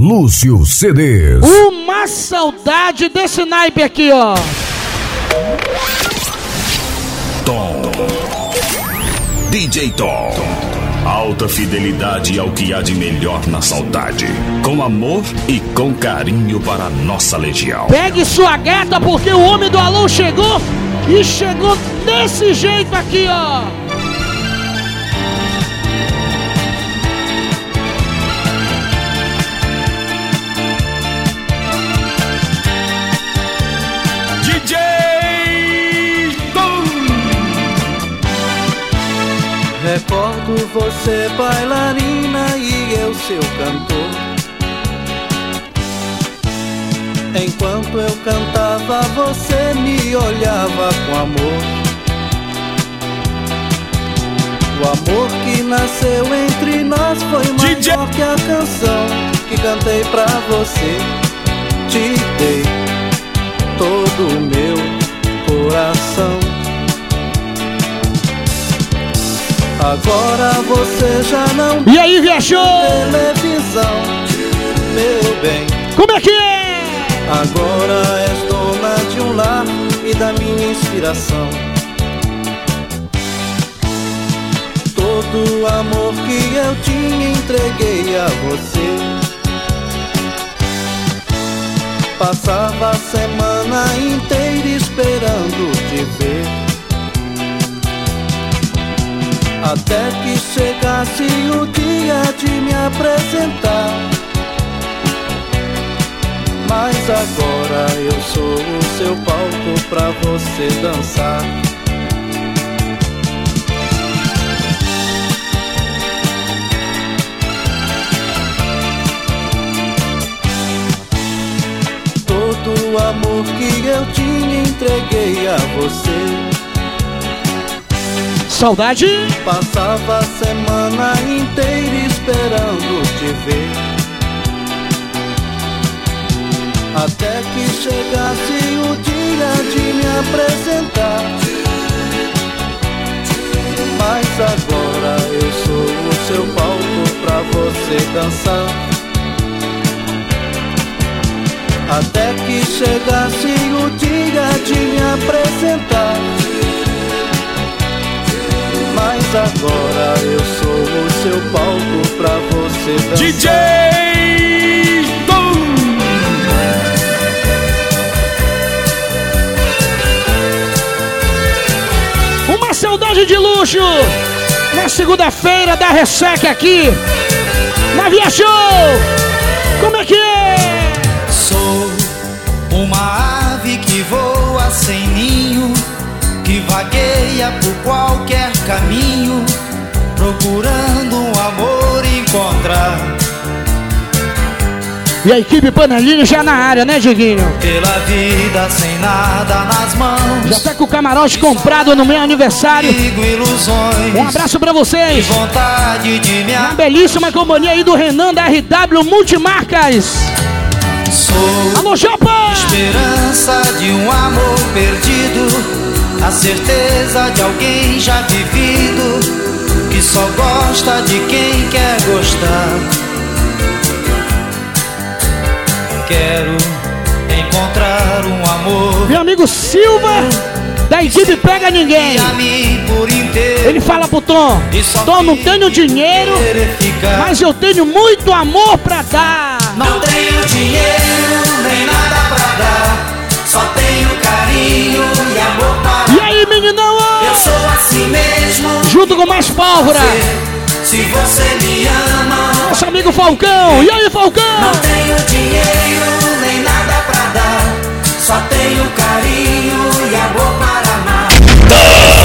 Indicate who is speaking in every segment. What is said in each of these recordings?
Speaker 1: Lúcio CDs.
Speaker 2: Uma saudade desse naipe aqui, ó.
Speaker 1: Tom. DJ Tom. Alta fidelidade ao que há de melhor na saudade. Com amor e com carinho para a nossa legião.
Speaker 2: Pegue sua gata porque o homem do alô chegou e chegou desse jeito aqui, ó.
Speaker 3: Recordo você bailarina e eu seu cantor. Enquanto eu cantava, você me olhava com amor. O amor que nasceu entre nós foi maior DJ. que a canção que cantei pra você. Te dei todo o meu coração. Agora você já não
Speaker 2: E aí, viajou?
Speaker 3: televisão, meu bem.
Speaker 2: Como é que é?
Speaker 3: Agora és dona de um lar e da minha inspiração. Todo o amor que eu tinha entreguei a você. Passava a semana Até que chegasse o dia de me apresentar. Mas agora eu sou o seu palco pra você dançar. Todo o amor que eu tinha entreguei a você.
Speaker 2: Saudade.
Speaker 3: Passava a semana inteira esperando te ver. Até que chegasse o dia de me apresentar. Mas agora eu sou o seu palco pra você dançar. Até que chegasse o dia de me apresentar. Mas agora eu sou o seu palco pra você dançar.
Speaker 1: DJ Tom.
Speaker 2: Uma saudade de luxo. Na segunda-feira da Ressaca aqui. Na Via Show. Como é que é?
Speaker 4: Sou uma ave que voa sem ninho que vagueia por qualquer caminho, procurando um amor encontrar.
Speaker 2: E a equipe Panelinha já na área, né, Diguinho?
Speaker 4: Pela vida sem nada nas mãos.
Speaker 2: Já tá com o camarote comprado no meu aniversário.
Speaker 4: Ilusões,
Speaker 2: um abraço pra vocês.
Speaker 4: Vontade de me
Speaker 2: Uma belíssima companhia aí do Renan da RW Multimarcas.
Speaker 4: Sou
Speaker 2: Alô, Jopa!
Speaker 4: Esperança de um amor perdido a certeza de alguém já vivido que só gosta de quem quer gostar. Quero encontrar um amor.
Speaker 2: Meu amigo Silva, da equipe Pega Ninguém. Ele fala pro Tom: Tom, não tenho dinheiro, mas eu tenho muito amor pra dar.
Speaker 4: Não tenho dinheiro, nem nada pra dar. Só tenho carinho e amor para sou assim mesmo.
Speaker 2: Junto com mais pólvora.
Speaker 4: Se você me ama.
Speaker 2: Nosso amigo Falcão. E aí, Falcão?
Speaker 4: Não tenho dinheiro nem nada pra dar. Só tenho carinho e amor para amar.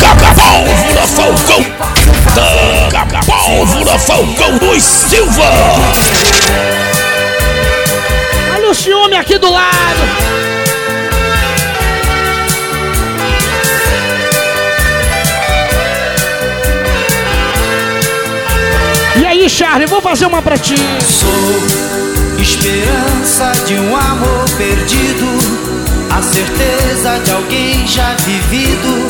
Speaker 1: Taca pólvora, Falcão. Taca pólvora, Falcão dos Silva.
Speaker 2: Olha o ciúme aqui do lado. Charlie, vou fazer uma pra ti.
Speaker 4: Sou esperança de um amor perdido, a certeza de alguém já vivido,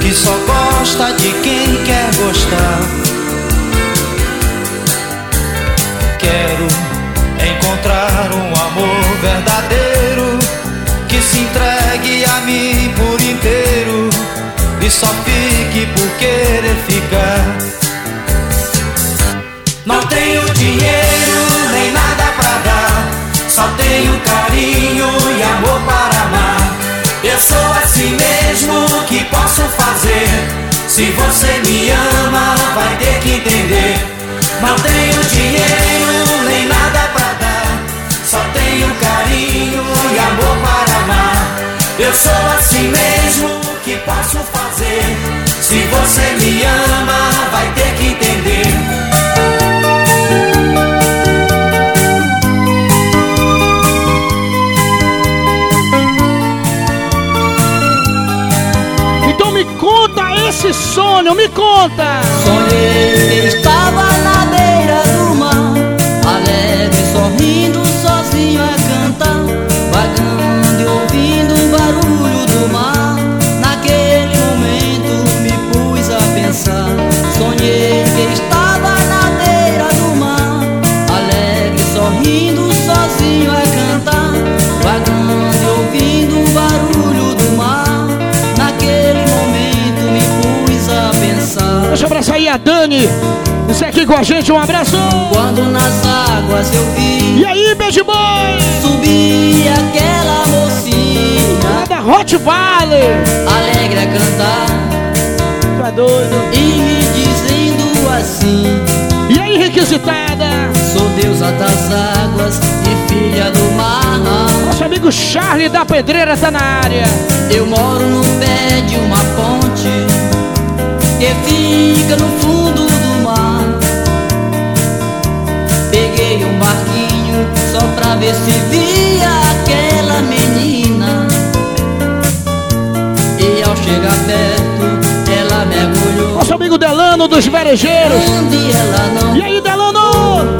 Speaker 4: que só gosta de quem quer gostar. Quero encontrar um amor verdadeiro que se entregue a mim por inteiro e só fique por querer ficar. Não tenho dinheiro nem nada pra dar, só tenho carinho e amor para amar. Eu sou assim mesmo que posso fazer. Se você me ama, vai ter que entender. Não tenho dinheiro nem nada pra dar, só tenho carinho e amor para amar. Eu sou assim mesmo que posso fazer. Se você me ama, vai ter que entender.
Speaker 2: Esse sonho, me conta.
Speaker 5: Sonhei que estava
Speaker 2: aqui com a gente, um abraço.
Speaker 5: Quando nas águas eu vi
Speaker 2: E aí, beijo boy?
Speaker 5: subir aquela mocinha
Speaker 2: da Hot Valley.
Speaker 5: alegre a cantar
Speaker 2: Tá doido?
Speaker 5: e me dizendo assim:
Speaker 2: E aí, requisitada?
Speaker 5: Sou deusa das águas e filha do mar.
Speaker 2: Nosso amigo Charlie da Pedreira tá na área.
Speaker 5: Eu moro no pé de uma ponte que fica no fundo Peguei um barquinho só pra ver se via aquela menina. E ao chegar perto, ela mergulhou.
Speaker 2: Nosso amigo Delano dos
Speaker 5: não
Speaker 2: E aí, Delano?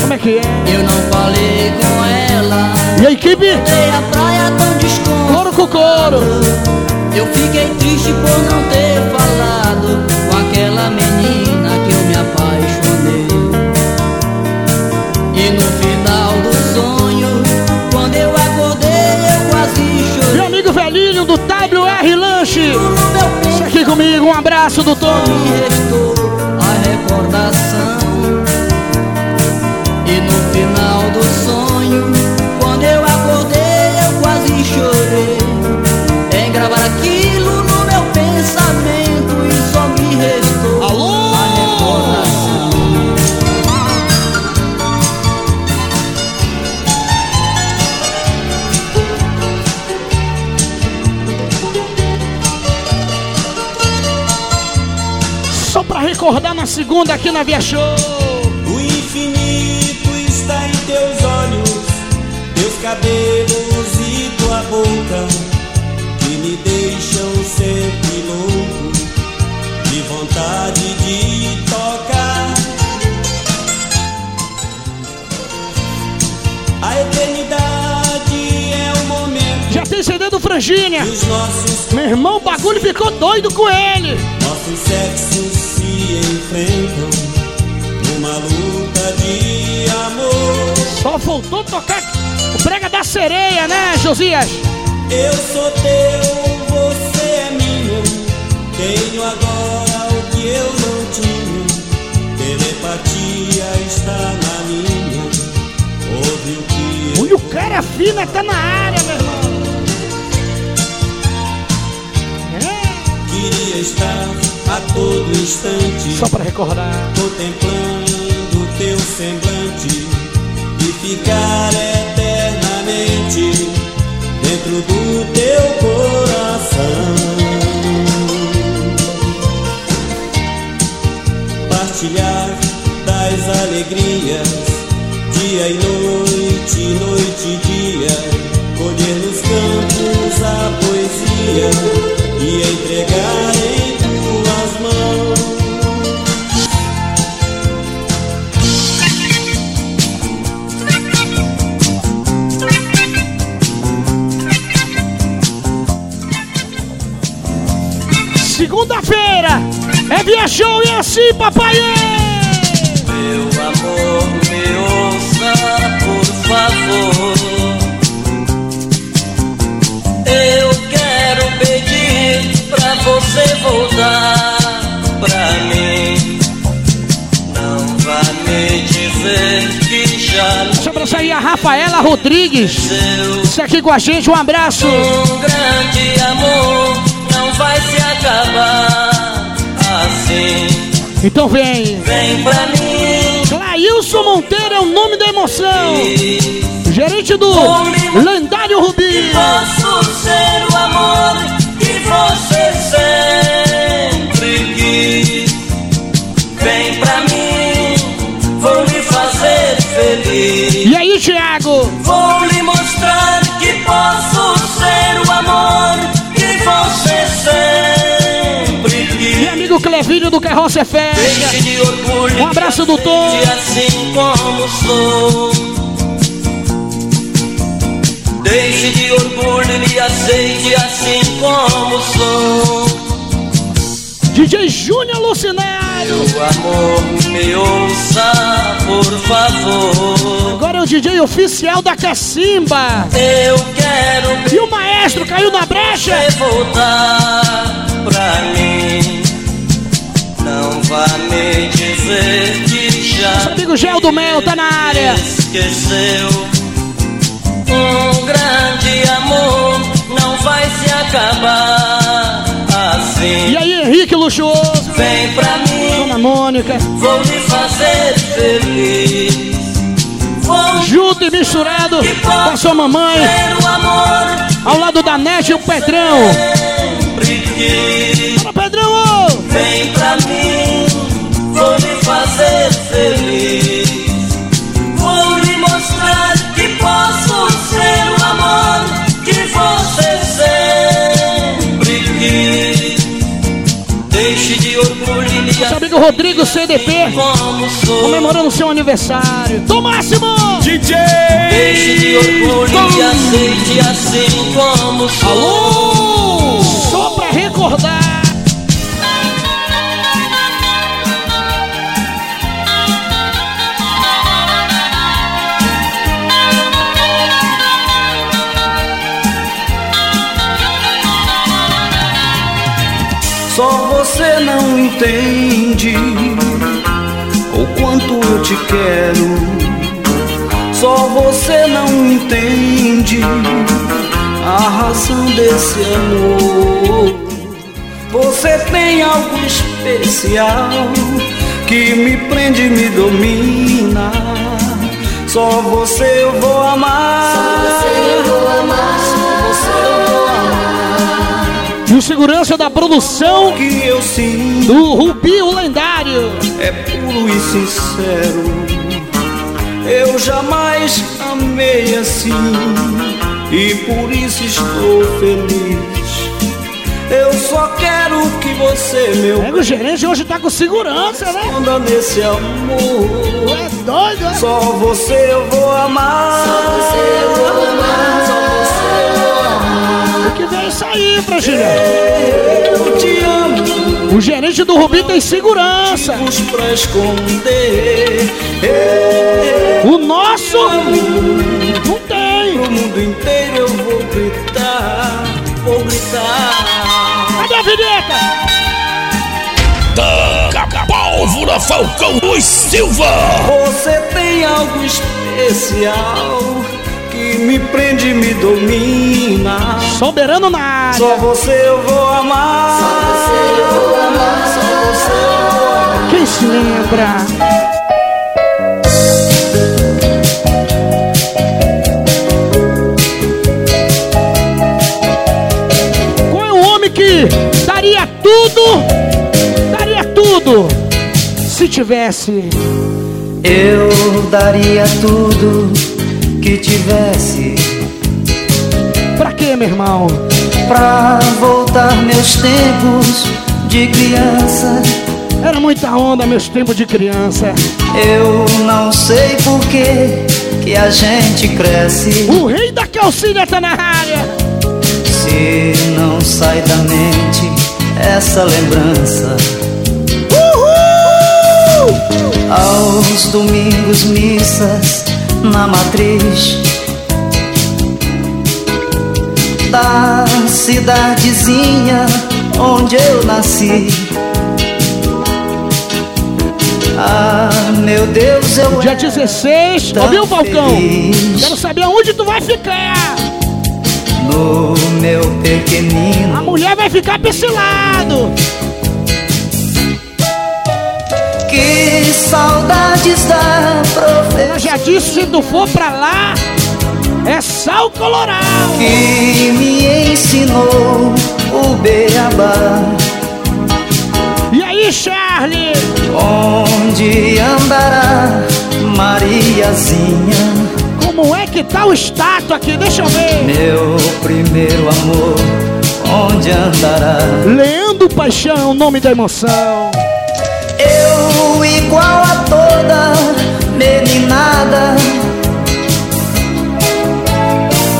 Speaker 2: Como é que é?
Speaker 5: Eu não falei com ela.
Speaker 2: E a equipe?
Speaker 5: Dei a praia tão desconto.
Speaker 2: Couro com couro.
Speaker 5: Eu fiquei triste por não ter falado com aquela menina
Speaker 2: comigo, um abraço do Tom. Aqui na Via Show.
Speaker 6: O infinito está em teus olhos, teus cabelos e tua boca, que me deixam sempre louco, de vontade de tocar. A eternidade é o momento
Speaker 2: Já tem CD do
Speaker 6: nossos,
Speaker 2: Meu irmão, o bagulho ficou doido com ele.
Speaker 6: nossos sexos se enfrentam numa luta de amor.
Speaker 2: Só faltou tocar o brega da sereia, né, Josias?
Speaker 6: Eu sou teu, você é minha. Tenho agora o que eu não tinha. Telepatia está na minha. Ouve o que
Speaker 2: Olha, o cara fina tá na área, meu irmão. É.
Speaker 6: queria estar a todo instante.
Speaker 2: Só pra recordar.
Speaker 6: Contemplando teu semblante e ficar eternamente dentro do teu coração. Partilhar das alegrias, dia e noite, noite
Speaker 2: é Show e assim, papai!
Speaker 5: Meu amor, me ouça, por
Speaker 7: favor. Eu quero pedir pra você voltar pra mim. Não vá me dizer que já.
Speaker 2: Aí a Rafaela Rodrigues. Isso aqui com a gente, um abraço.
Speaker 7: Um grande amor não vai se acabar assim.
Speaker 2: Então vem.
Speaker 7: Vem pra mim.
Speaker 2: Clailson Monteiro é o nome da emoção. Gerente do lendário Rubi.
Speaker 7: Posso ser o amor que você sempre quis. Vem pra mim, vou lhe fazer feliz.
Speaker 2: E aí, Thiago?
Speaker 7: Vou
Speaker 2: Clevinho do Carroça é
Speaker 7: orgulho.
Speaker 2: Um abraço do Tom.
Speaker 7: Assim como sou. Deixe de orgulho e me aceite assim como sou.
Speaker 2: DJ Júnior Lucinário.
Speaker 7: Meu amor, me ouça, por favor.
Speaker 2: Agora é o DJ oficial da Cacimba.
Speaker 7: Eu quero
Speaker 2: E o maestro caiu na brecha.
Speaker 7: você voltar pra mim. Não vá me dizer que já
Speaker 2: Nosso amigo Gel do Mel tá na área.
Speaker 7: esqueceu. Um grande amor não vai se acabar assim.
Speaker 2: E aí, Henrique Luxuoso.
Speaker 7: Vem pra mim,
Speaker 2: Dona Mônica.
Speaker 7: vou lhe fazer feliz. Vou
Speaker 2: Junto e misturado com a sua mamãe. Ao lado da Nete e o Pedrão. Fala, Pedrão!
Speaker 7: Vem pra mim, vou lhe fazer feliz. Vou lhe mostrar que posso ser o amor que você sempre quis. Deixe de orgulho e me
Speaker 2: Nosso amigo Rodrigo CDP.
Speaker 7: como sou.
Speaker 2: Comemorando seu aniversário. Do máximo!
Speaker 7: Deixe de orgulho e me aceite assim como sou.
Speaker 2: Alô! Só pra recordar.
Speaker 3: Entende o quanto eu te quero. Só você não entende a razão desse amor. Você tem algo especial que me prende e me domina. Só você eu vou amar. Só você eu vou amar.
Speaker 2: Segurança da produção
Speaker 3: Que eu sinto
Speaker 2: do Rubi, o lendário.
Speaker 3: é puro e sincero. Eu jamais amei assim e por isso estou feliz. Eu só quero que você, meu
Speaker 2: É, o gerente hoje tá com segurança, né?
Speaker 3: anda nesse amor.
Speaker 2: É doido, é?
Speaker 3: Só você eu vou amar. Só você eu vou amar.
Speaker 2: Vem isso aí, Fragília?
Speaker 3: Eu te amo.
Speaker 2: O gerente do Rubi tem segurança.
Speaker 3: Pra esconder.
Speaker 2: O nosso não tem.
Speaker 3: Pro mundo inteiro eu vou gritar, vou gritar.
Speaker 2: Cadê a vinheta?
Speaker 1: Da Pólvora Falcão Luiz Silva.
Speaker 3: Você tem algo especial que me prende e me domina.
Speaker 2: Soberano na área.
Speaker 3: Só você eu vou amar. Só você eu vou amar. Só você eu vou amar.
Speaker 2: Quem se lembra? Qual é o homem que daria tudo, daria tudo, se tivesse?
Speaker 4: Eu daria tudo que tivesse
Speaker 2: Pra quê, meu irmão?
Speaker 4: pra voltar meus tempos de criança.
Speaker 2: Era muita onda meus tempos de criança.
Speaker 4: Eu não sei por que que a gente cresce
Speaker 2: O rei da calcinha tá na área.
Speaker 4: se não sai da mente essa lembrança.
Speaker 2: Uhul!
Speaker 4: Aos domingos missas na matriz da cidadezinha onde eu nasci. Ah, meu Deus, eu
Speaker 2: Dia 16, ouviu, Falcão? Quero saber aonde tu vai ficar.
Speaker 4: No meu pequenino.
Speaker 2: A mulher vai ficar piscilado.
Speaker 4: Que saudades da professora.
Speaker 2: Eu já disse, se tu for pra lá, é sal colorado.
Speaker 4: Que me ensinou o beabá.
Speaker 2: E aí, Charlie?
Speaker 4: Onde andará Mariazinha?
Speaker 2: Como é que tá o status aqui? Deixa eu ver.
Speaker 4: Meu primeiro amor, onde andará?
Speaker 2: Leandro Paixão, nome da emoção.
Speaker 4: Eu igual a toda meninada.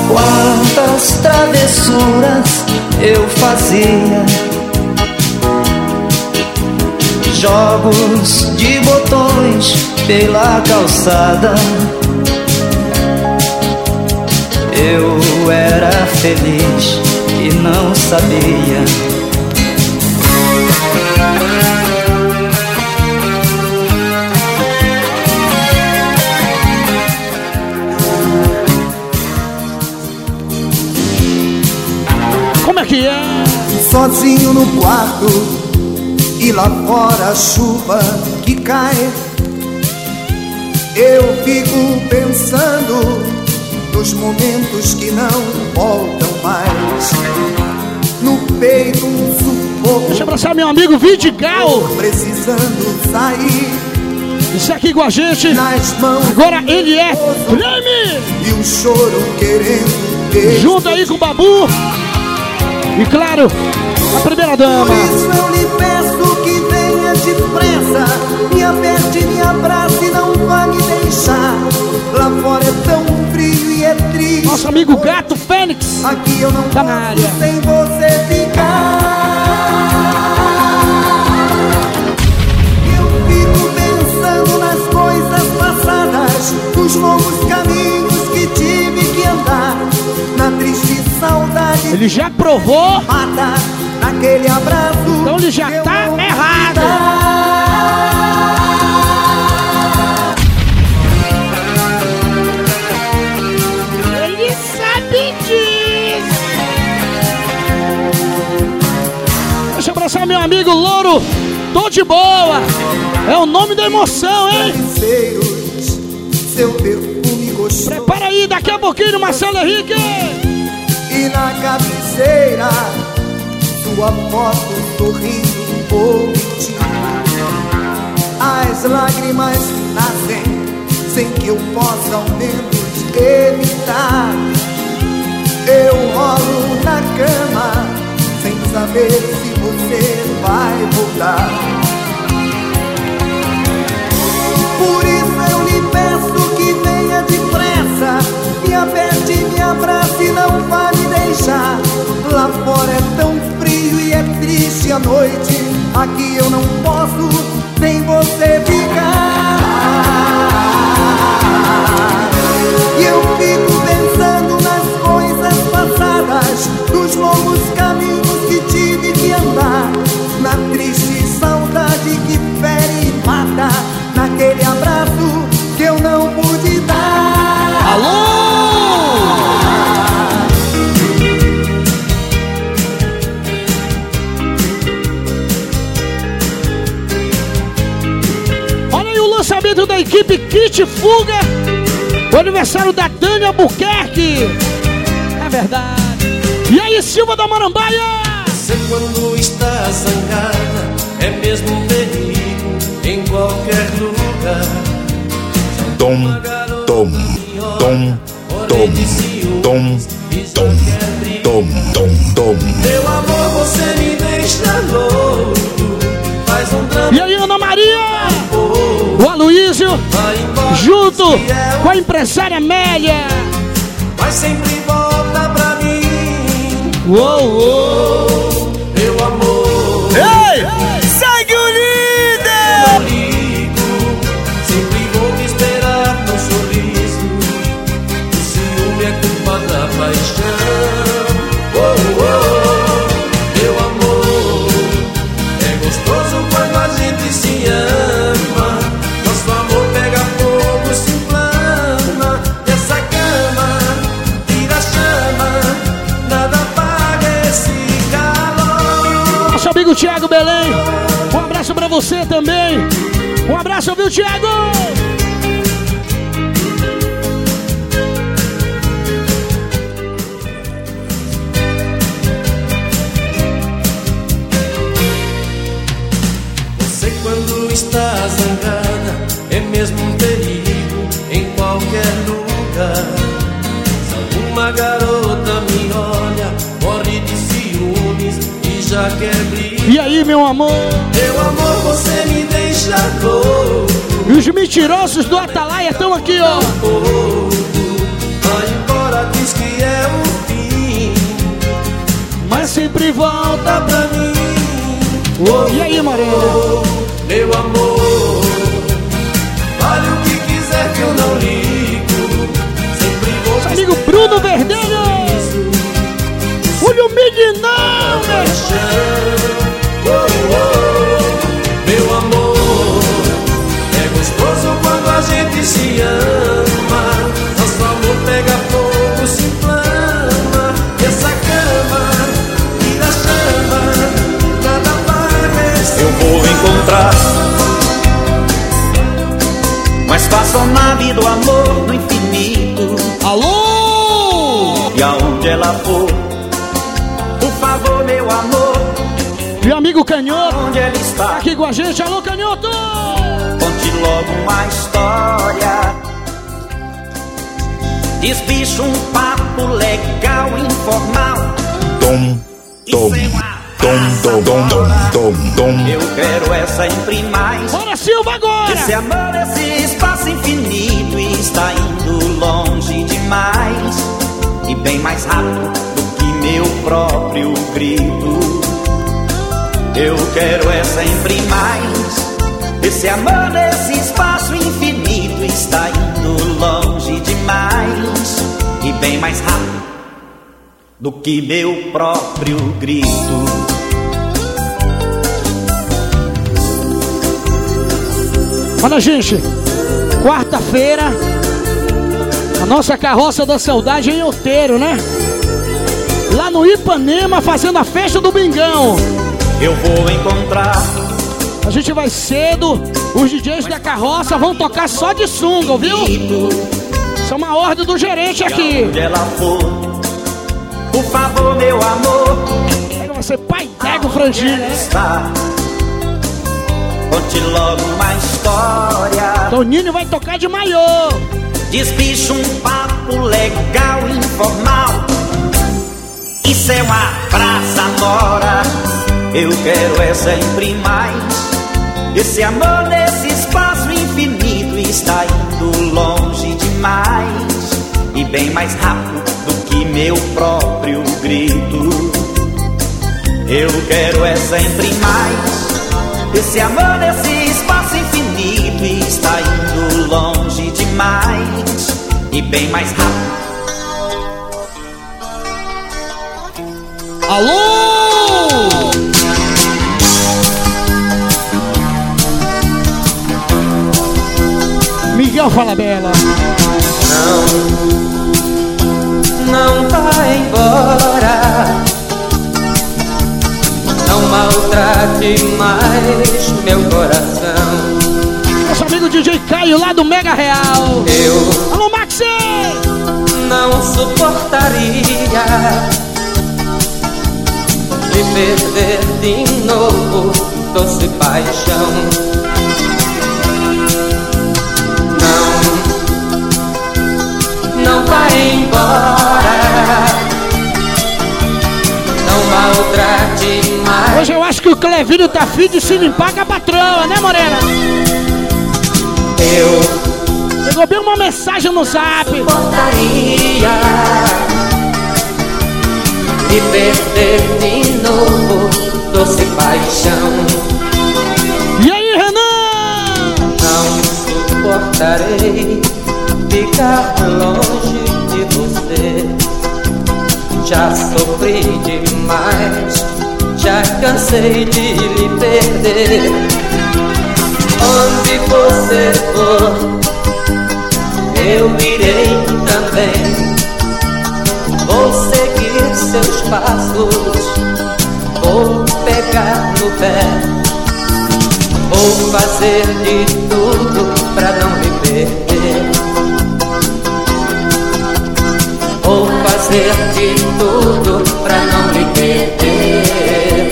Speaker 4: Quantas travessuras eu fazia. Jogos de botões pela calçada. Eu era feliz e não sabia
Speaker 2: que é?
Speaker 8: Sozinho no quarto e lá fora a chuva que cai. Eu fico pensando nos momentos que não voltam mais. No peito um sufoco.
Speaker 2: Deixa eu abraçar meu amigo Vidigal.
Speaker 8: Precisando sair.
Speaker 2: Isso aqui com a gente.
Speaker 8: Nas mãos
Speaker 2: Agora ele é Prêmio.
Speaker 8: E o choro querendo.
Speaker 2: Junto aí com o Babu. E claro, a primeira dama.
Speaker 8: Por isso eu lhe peço que venha depressa. Me aperte, me abrace e não vá me deixar. Lá fora é tão frio e é triste.
Speaker 2: Nosso amigo Gato Fênix.
Speaker 8: Aqui eu não
Speaker 2: tá na área. Ele já provou.
Speaker 8: Mata naquele abraço.
Speaker 2: Então ele já tá errado. Ele sabe disso. Deixa eu abraçar meu amigo Louro. Tô de boa. É o nome da emoção, hein?
Speaker 8: Seu perfume gostoso.
Speaker 2: Prepara aí, daqui a pouquinho, Marcelo Henrique.
Speaker 8: Na cabeceira, sua foto sorrindo bonitinho. As lágrimas nascem sem que eu possa ao menos evitar. Eu rolo na cama sem saber se você vai voltar. Por isso eu lhe peço Me aperte, me abrace não vá me deixar. Lá fora é tão frio e é triste a noite. Aqui eu não posso sem você ficar. E eu fico
Speaker 2: Fuga. O aniversário da Dani Albuquerque. É verdade. E aí, Silva da Marambaia?
Speaker 9: Você quando está zangada é mesmo um perigo em qualquer lugar.
Speaker 1: Tom, tom, tom, tom, tom, tom, tom, tom, tom.
Speaker 9: Meu amor, você me deixa louco. Faz um drama.
Speaker 2: E aí, Ana Maria? O Aloysio, junto com a empresária Amélia.
Speaker 9: Mas sempre volta pra mim.
Speaker 2: Uou, uou.
Speaker 9: amigo Thiago Belém. Um abraço pra você também.
Speaker 2: Um abraço, viu, Thiago?
Speaker 10: Você quando está zangada é mesmo um perigo em qualquer lugar. Se alguma garota me olha, morre de ciúmes e já quer brigar.
Speaker 2: E aí, meu amor?
Speaker 10: Meu amor, você me deixa louco.
Speaker 2: E os mentirosos do Atalaia estão aqui, ó.
Speaker 10: Vai embora, diz que é o fim.
Speaker 2: Mas sempre volta
Speaker 10: pra mim.
Speaker 2: E aí, Moreno?
Speaker 10: Meu amor, vale o que quiser que eu não ligo. Sempre vou.
Speaker 2: Nosso amigo Bruno Verdelho. Olha o meninão,
Speaker 10: Oh,
Speaker 11: vou encontrar uma espaçonave do amor no infinito.
Speaker 2: Alô!
Speaker 11: E aonde ela for, por favor, meu amor,
Speaker 2: Meu amigo Canhoto.
Speaker 11: onde ela está,
Speaker 2: Aqui com a gente. Alô, Canhoto!
Speaker 11: Desbicha um papo legal, informal.
Speaker 12: Tom, tom,
Speaker 11: é uma
Speaker 12: tom, tom, tom, tom, tom, tom.
Speaker 11: Eu quero é sempre mais.
Speaker 2: Bora, Silva, agora!
Speaker 11: Esse amor, esse espaço infinito está indo longe demais e bem mais rápido do que meu próprio grito. Eu quero é sempre mais. Esse amor, esse espaço infinito está indo demais e bem mais rápido do que meu próprio grito.
Speaker 2: Olha, gente, quarta-feira, a nossa carroça da saudade em Outeiro, né? Lá no Ipanema, fazendo a festa do Bingão.
Speaker 11: Eu vou encontrar
Speaker 2: A gente vai cedo, os DJs da carroça vão tocar só de sunga, viu? Isso é uma ordem do gerente aqui.
Speaker 11: ela for. Por favor, meu amor,
Speaker 2: Pega você, pai Tego Frangini,
Speaker 11: ela
Speaker 2: né?
Speaker 11: Conte logo uma história.
Speaker 2: Toninho vai tocar de maiô.
Speaker 11: Desbicha um papo legal, informal. Isso é uma praça mora. Eu quero é sempre mais. Esse amor nesse espaço infinito está indo demais. E bem mais rápido do que meu próprio grito. Eu quero é sempre mais. Esse amor nesse espaço infinito está indo longe demais e bem mais rápido.
Speaker 2: Alô! Miguel Falabella.
Speaker 10: Não vai embora. Não maltrate mais meu coração.
Speaker 2: Nosso amigo DJ Caio lá do Mega Real.
Speaker 10: Eu
Speaker 2: Alô, Maxi!
Speaker 10: não suportaria de perder de novo doce paixão. Não, não vai embora. Não maltrate mais.
Speaker 2: Hoje eu acho que o Clevinho tá afim de se limpar com a patroa, né, Morena?
Speaker 10: Eu
Speaker 2: Chegou bem uma mensagem no zap.
Speaker 10: suportaria de perder de novo doce paixão.
Speaker 2: E aí, Renan?
Speaker 10: Não suportarei ficar longe de você. Já sofri demais, já cansei de lhe perder. Onde você for, eu irei também. Vou seguir seus passos, vou pegar no pé. Vou fazer de tudo pra não me perder. Fazer de tudo pra não me perder.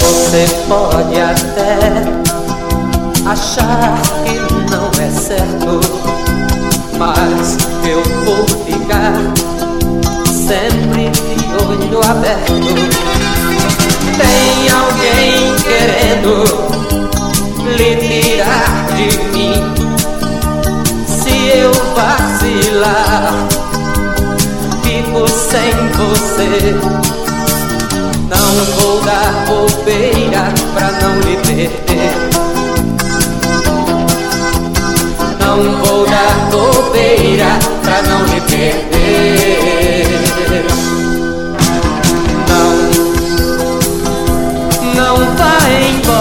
Speaker 10: Você pode até achar que não é certo, mas sempre de olho aberto. Tem alguém querendo lhe tirar de mim. Se eu vacilar, fico sem você. Não vou dar bobeira pra não lhe perder. Não vou dar bobeira pra não lhe perder. Não, não vá embora.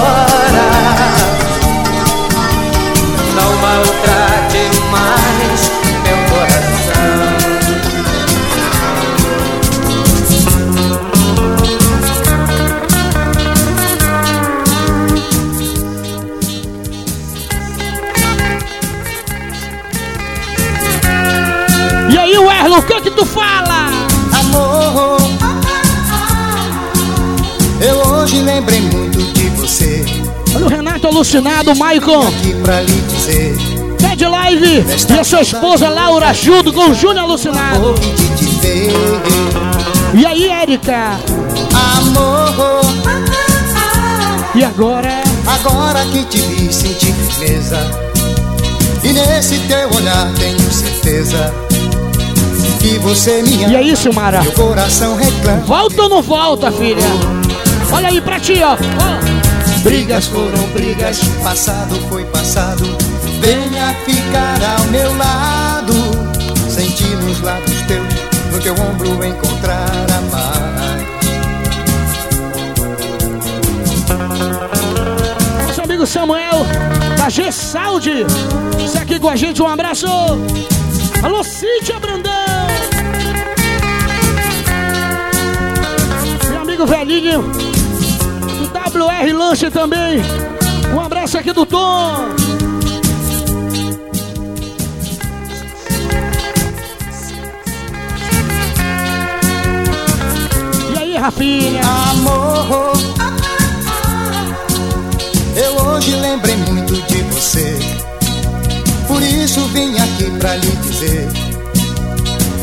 Speaker 2: Renato alucinado, o Maicon. Ted Live e a sua esposa Laura Judo com o Júnior alucinado. E aí, Érica?
Speaker 13: Amor,
Speaker 2: E agora?
Speaker 13: agora que te vi senti firmeza. E nesse teu olhar tenho certeza que você me ama.
Speaker 2: E aí, Silmara?
Speaker 13: Meu coração reclama.
Speaker 2: Volta ou não volta, filha? Olha aí pra ti, ó. Ó.
Speaker 13: Brigas foram brigas, passado foi passado. Venha ficar ao meu lado, sentir nos lábios teus, no teu ombro encontrar a paz.
Speaker 2: Nosso amigo Samuel, da G Saúde. Está aqui com a gente, um abraço. Alô, Cíntia Brandão. Meu amigo velhinho, WR Lanche também. Um abraço aqui do Tom. E aí, Rafinha?
Speaker 13: Amor, eu hoje lembrei muito de você. Por isso vim aqui pra lhe dizer.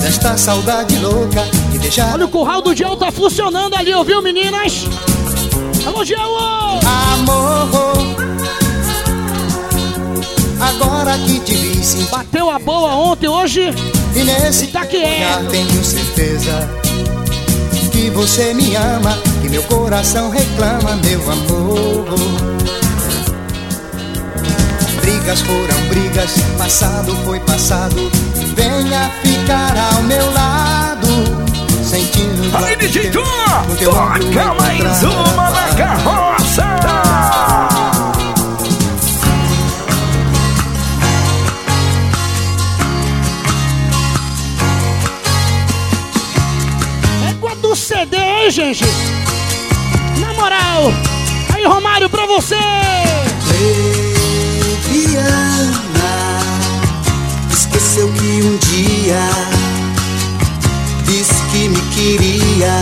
Speaker 13: Desta saudade louca que deixar.
Speaker 2: Olha o curral do Diel tá funcionando ali, ouviu, meninas? Diel!
Speaker 13: Amor, agora que te vi sentir.
Speaker 2: Bateu a boa ontem, hoje
Speaker 13: E nesse
Speaker 2: Tá quieto.
Speaker 13: olhar tenho certeza que você me ama, que meu coração reclama, meu amor. Brigas foram brigas, passado foi passado. Venha ficar ao meu lado, sentindo
Speaker 1: Aí, DJ Tom, toca mais uma
Speaker 13: a
Speaker 1: na carroça!
Speaker 2: Égua do CD, hein, gente? Na moral. Aí, Romário, pra você.
Speaker 8: Leviana Esqueceu que um dia queria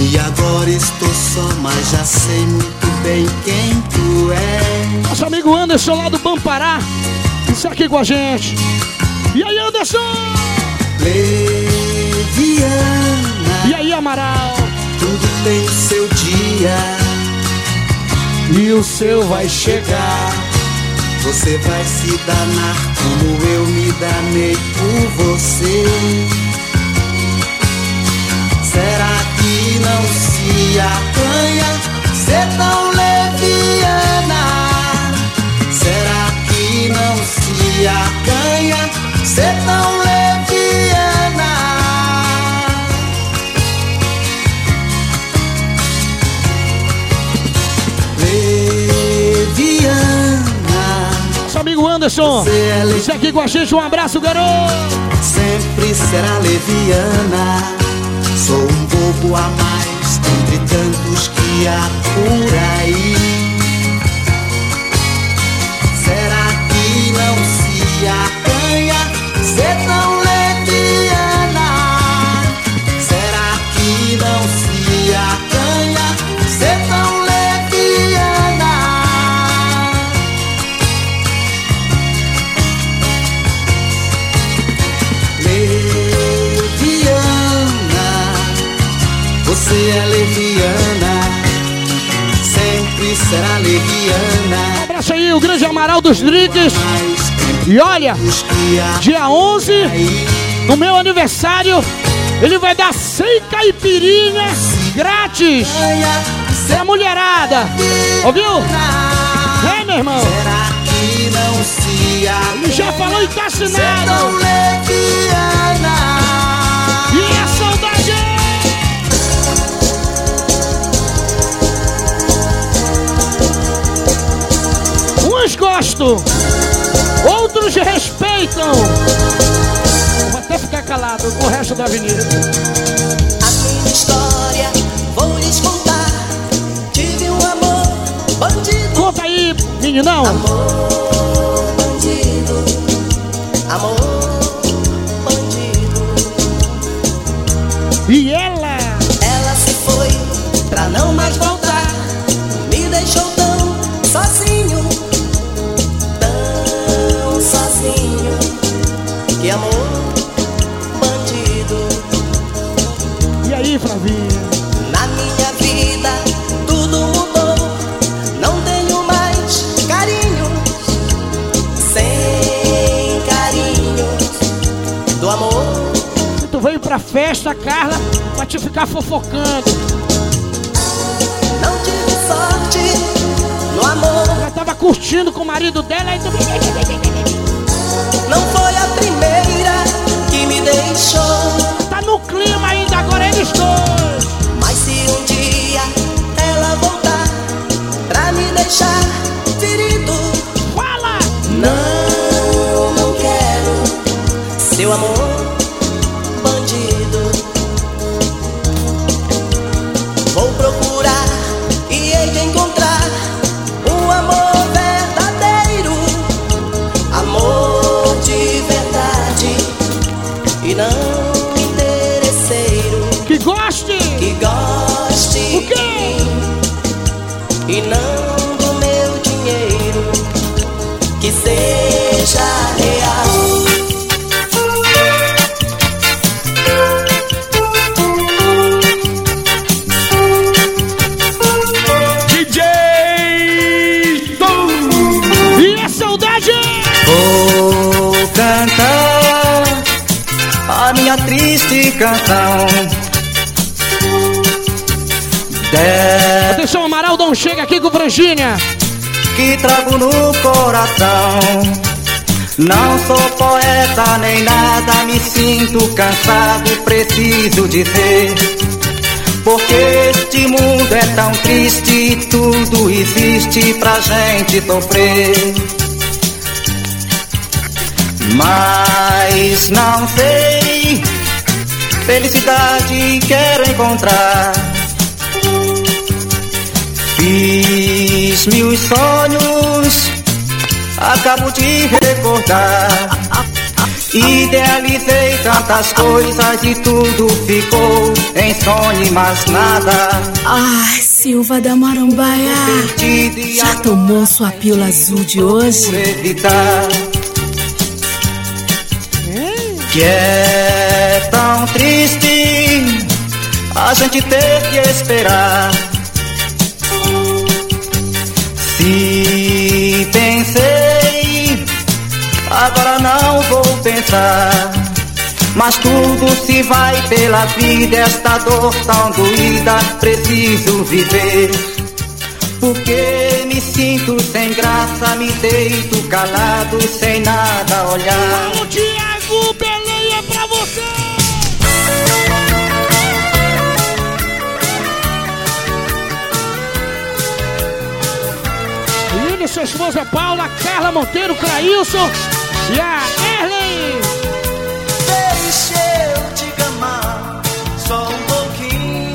Speaker 8: E agora estou só, mas já sei muito bem quem tu és
Speaker 2: Nosso amigo Anderson lá do Bampará. Está aqui com a gente. E aí, Anderson?
Speaker 8: Leviana
Speaker 2: E aí, Amaral?
Speaker 8: Tudo tem seu dia
Speaker 2: E o seu vai chegar.
Speaker 8: Você vai se danar como eu me danei por você. Será que não se acanha ser tão leviana? Será que não se acanha ser tão leviana?
Speaker 2: Leviana. Seu amigo Anderson, você é aqui com a gente, um abraço, garoto!
Speaker 8: Sempre será leviana. Sou um bobo a mais entre tantos que há por aí.
Speaker 2: O grande Amaral dos Drinks. E olha, dia 11, no meu aniversário, ele vai dar 100 caipirinhas grátis pra mulherada. Ouviu? É, meu irmão. Ele já falou e tá assinado. E a saudade? Uns gostam, outros respeitam. Vou até ficar calado com o resto da avenida.
Speaker 14: A minha história vou lhes contar. Tive um amor bandido,
Speaker 2: Conta aí, meninão.
Speaker 14: amor Pra
Speaker 2: festa, Carla, pra te ficar fofocando.
Speaker 14: Não tive sorte no amor.
Speaker 2: Ela tava curtindo com o marido dela e tu...
Speaker 14: Não foi a primeira que me deixou.
Speaker 2: Tá no clima ainda, agora eles dois.
Speaker 14: Mas se um dia ela voltar pra me deixar Não
Speaker 4: sou poeta nem nada, me sinto cansado, preciso dizer. Porque este mundo é tão triste e tudo existe pra gente sofrer. Mas não sei, felicidade quero encontrar. Fiz mil sonhos, acabo de recordar. Idealizei tantas coisas e tudo ficou em sonho e mais nada.
Speaker 15: Ai, Silva da Marambaia. Já tomou sua pílula azul de hoje?
Speaker 4: evitar. Que é tão triste a gente ter que esperar. Se pensei, agora não vou pensar. Mas tudo se vai pela vida, esta dor tão doída, preciso viver. Porque me sinto sem graça, me deito calado, sem nada olhar.
Speaker 2: O Thiago Peleia pra você. e sua esposa Paula, Carla Monteiro, Clailson e a Erlen.
Speaker 3: Deixa eu te só um pouquinho.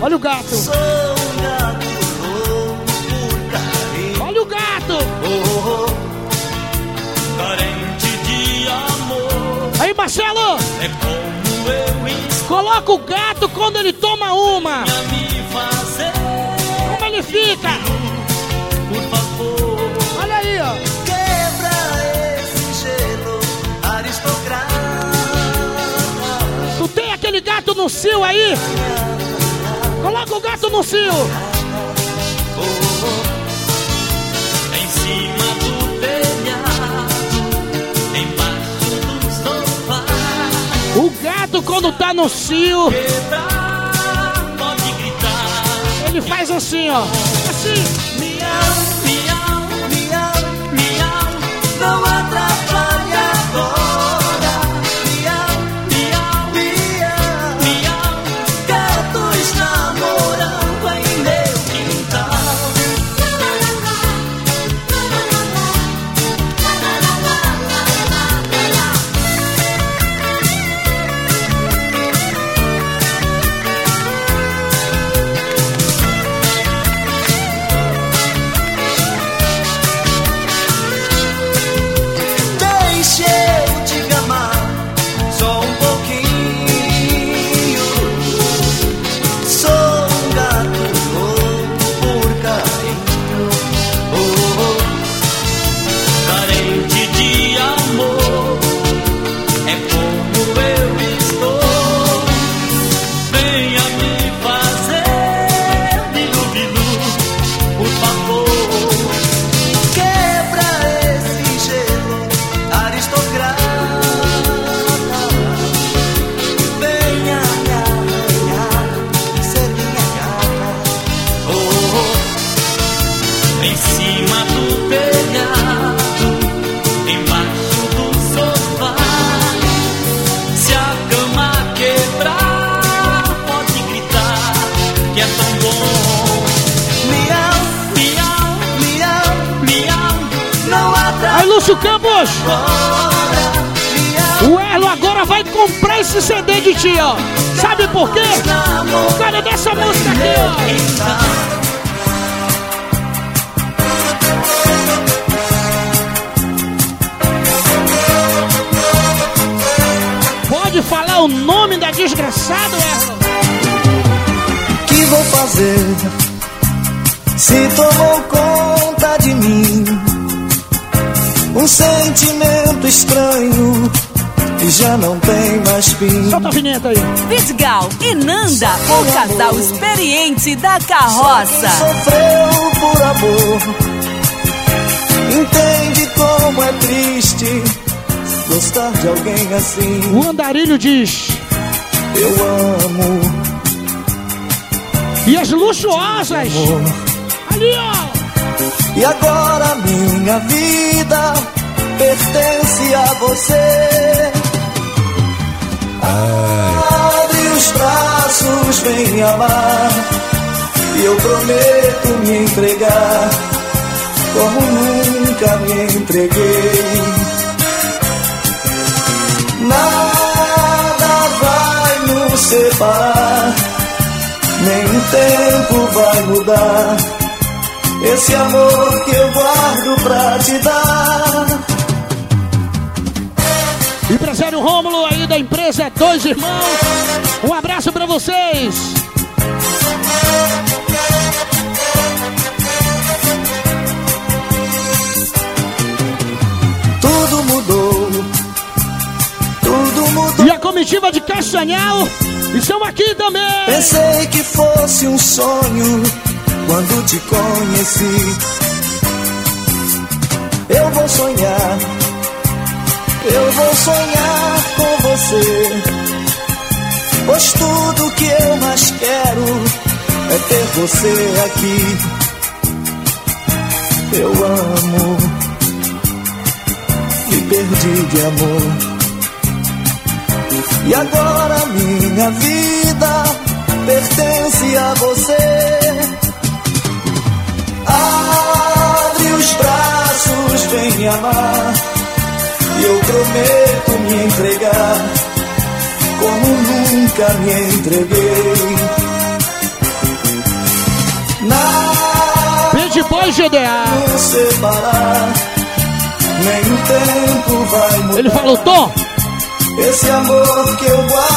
Speaker 2: Olha o gato.
Speaker 3: Sou um gato louco por carinho.
Speaker 2: Olha o gato.
Speaker 3: Oh, oh, carente de amor.
Speaker 2: Aí, Marcelo.
Speaker 3: É como eu estou
Speaker 2: Coloca o gato quando ele toma uma.
Speaker 3: a me fazer.
Speaker 2: Como ele fica? No cio aí? Coloca o gato no cio.
Speaker 3: Em cima do telhado, embaixo do sofá.
Speaker 2: O gato quando tá no cio,
Speaker 3: Quebrar, pode gritar.
Speaker 2: ele faz assim, ó. Assim.
Speaker 3: Miau, miau, miau, miau. Não atrapalhe
Speaker 2: Campos. O Erlo agora vai comprar esse CD de ti, ó. Sabe por quê? Por causa dessa música aqui, ó. Pode falar o nome da desgraçada, Erlo?
Speaker 3: que vou fazer se tomou conta? Um sentimento estranho que já não tem mais fim.
Speaker 2: Solta a vinheta aí.
Speaker 16: Vidigal e Nanda, o casal experiente da carroça.
Speaker 3: Sofreu por amor, entende como é triste gostar de alguém assim.
Speaker 2: O andarilho diz.
Speaker 3: Eu amo,
Speaker 2: E as luxuosas.
Speaker 3: amor.
Speaker 2: Ali, ó.
Speaker 3: E agora minha vida pertence a você. Abre os braços, vem me amar. E eu prometo me entregar como nunca me entreguei. Nada vai nos separar, nem o tempo vai mudar. Esse amor que eu guardo pra te dar.
Speaker 2: Empresário Rômulo aí da empresa Dois Irmãos. Um abraço pra vocês.
Speaker 3: Tudo mudou. Tudo mudou.
Speaker 2: E a comitiva de Castanhal estão aqui também.
Speaker 3: Pensei que fosse um sonho quando te conheci. Eu vou sonhar, eu vou sonhar com você. Pois tudo que eu mais quero é ter você aqui. Eu amo, me perdi de amor. E agora minha vida pertence a você.
Speaker 17: Abre os braços, vem me amar. E eu prometo me entregar como nunca me entreguei.
Speaker 2: Boy GDA.
Speaker 17: Nos separar, nem o tempo vai mudar.
Speaker 2: Ele falou, Tom.
Speaker 17: Esse amor que eu guardo.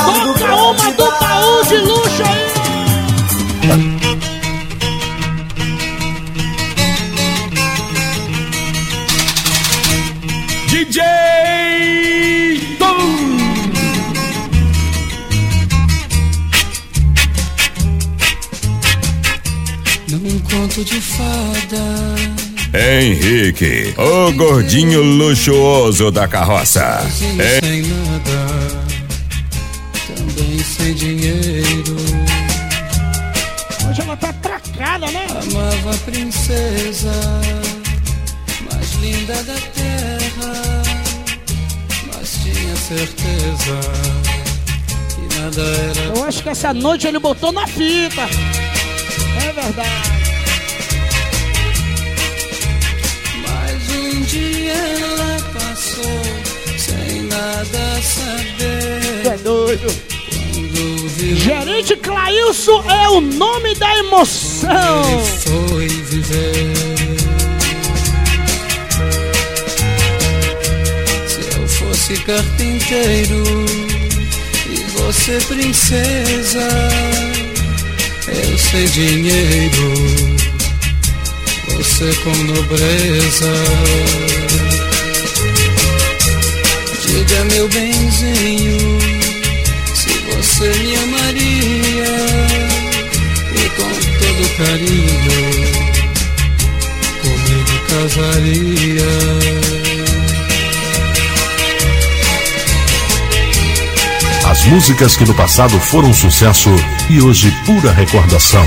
Speaker 1: Henrique, o gordinho luxuoso da carroça. É-
Speaker 17: Sem nada, também sem dinheiro.
Speaker 2: Hoje ela tá atracada, né?
Speaker 17: Amava a princesa mais linda da terra, mas tinha certeza que nada era.
Speaker 2: Eu acho que essa noite ele botou na fita. É verdade.
Speaker 17: Ela passou sem nada saber.
Speaker 2: É doido. Gerente Clailson é o nome da emoção.
Speaker 17: foi viver. Se eu fosse carpinteiro e você princesa, eu sem dinheiro, você com nobreza. Diga meu benzinho, se você me amaria e com todo carinho comigo casaria.
Speaker 18: As músicas que no passado foram sucesso e hoje pura recordação.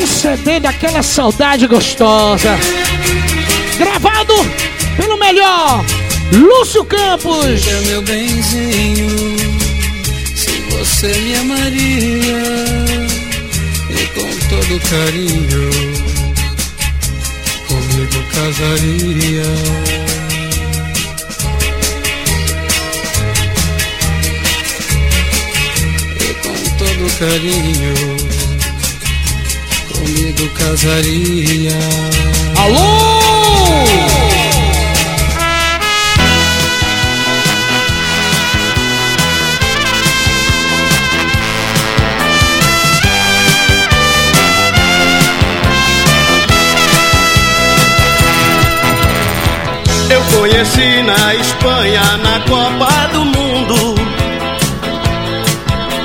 Speaker 2: Um CD daquela saudade gostosa. Gravado pelo melhor Lúcio Campos.
Speaker 17: Diga meu benzinho, se você me amaria e com todo carinho comigo casaria. E com todo carinho comigo casaria.
Speaker 2: Alô!
Speaker 9: Eu conheci na Espanha na Copa do Mundo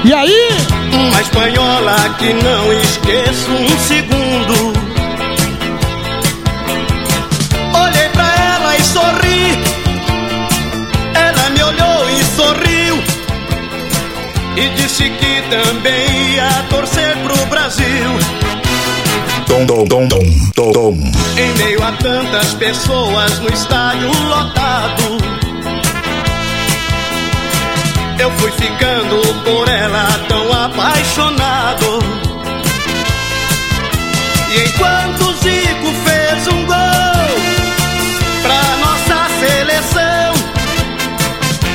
Speaker 2: E aí?
Speaker 9: uma espanhola que não esqueço um segundo. E disse que também ia torcer pro Brasil.
Speaker 1: Tom, tom, tom, tom, tom.
Speaker 9: Em meio a tantas pessoas no estádio lotado. Eu fui ficando por ela tão apaixonado. E enquanto o Zico fez um gol pra nossa seleção,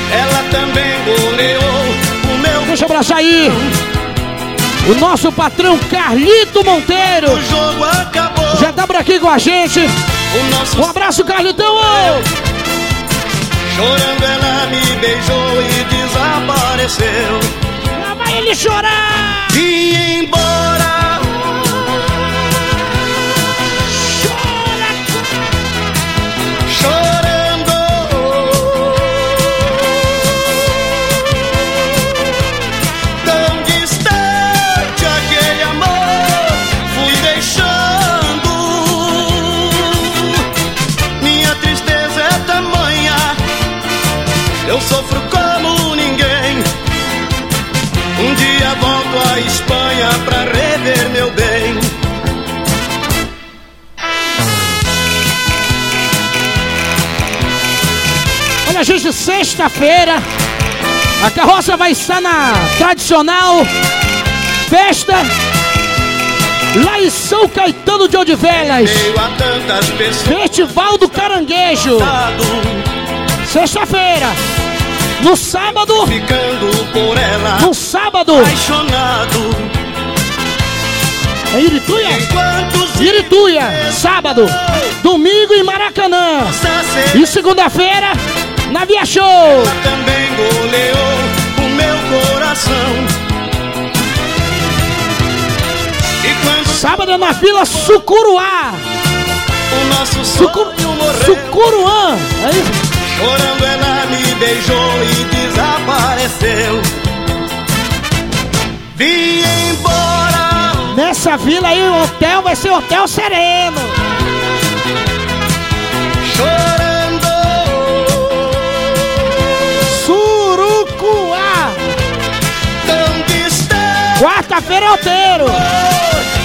Speaker 9: ela também meu.
Speaker 2: Deixa eu abraçar aí. O nosso patrão Carlito Monteiro.
Speaker 9: O jogo acabou.
Speaker 2: Já tá por aqui com a gente. Um abraço, Carlitão. ô!
Speaker 9: Chorando ela me beijou e desapareceu.
Speaker 2: Lá vai ele chorar.
Speaker 9: E embora.
Speaker 2: Sexta-feira a carroça vai estar na tradicional festa Lá em São Caetano de Odivelas. Festival do Caranguejo. Sexta-feira. No sábado.
Speaker 9: Ficando por ela.
Speaker 2: No sábado.
Speaker 9: Apaixonado.
Speaker 2: É Irituia? Irituia, sábado. Domingo em Maracanã. E segunda-feira, na Via Show.
Speaker 9: Ela também goleou o meu coração.
Speaker 2: Sábado é na Vila Sucuruá.
Speaker 9: O nosso morreu.
Speaker 2: Sucuruã, é isso?
Speaker 9: Chorando ela me beijou e desapareceu. Vim embora.
Speaker 2: Nessa vila aí o hotel vai ser Hotel Sereno. Quarta-feira é.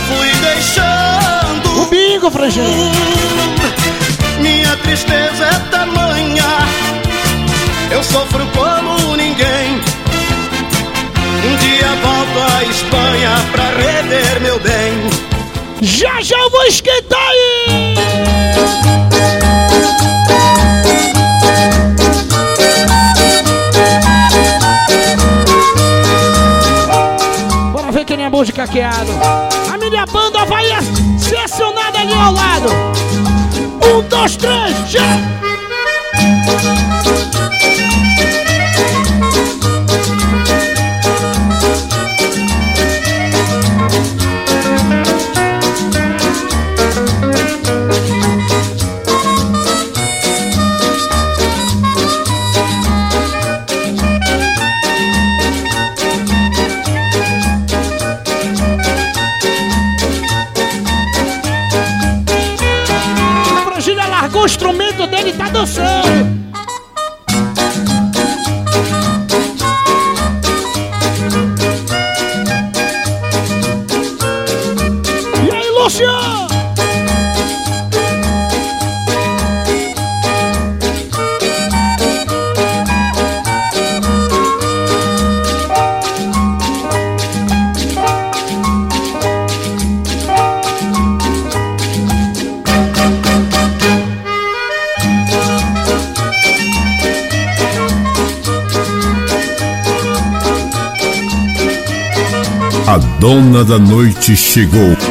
Speaker 9: Fui deixando.
Speaker 2: O bingo, Frangê.
Speaker 9: Minha tristeza é tamanha. Eu sofro como ninguém. Um dia volto à Espanha pra rever meu bem.
Speaker 2: Já já eu vou esquentar aí! De caqueado. A minha banda vai acionada ali ao lado. Um, dois, três, já!
Speaker 18: Chegou.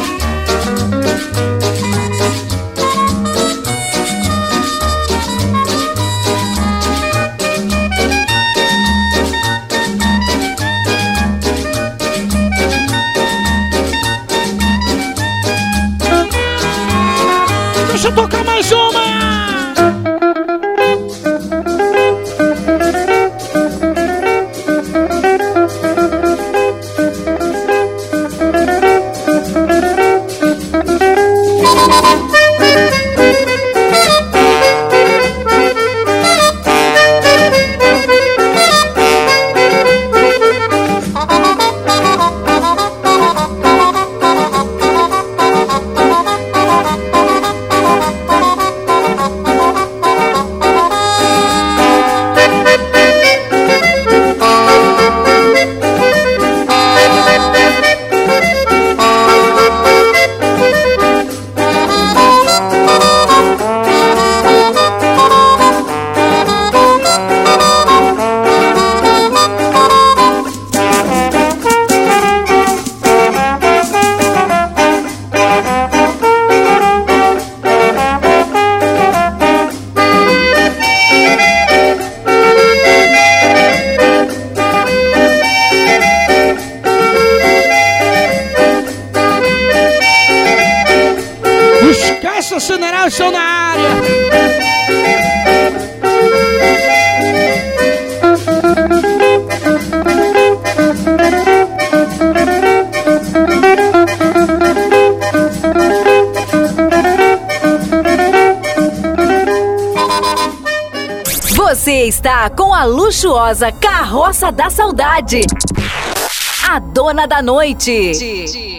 Speaker 16: Luxuosa Carroça da Saudade. A dona da noite.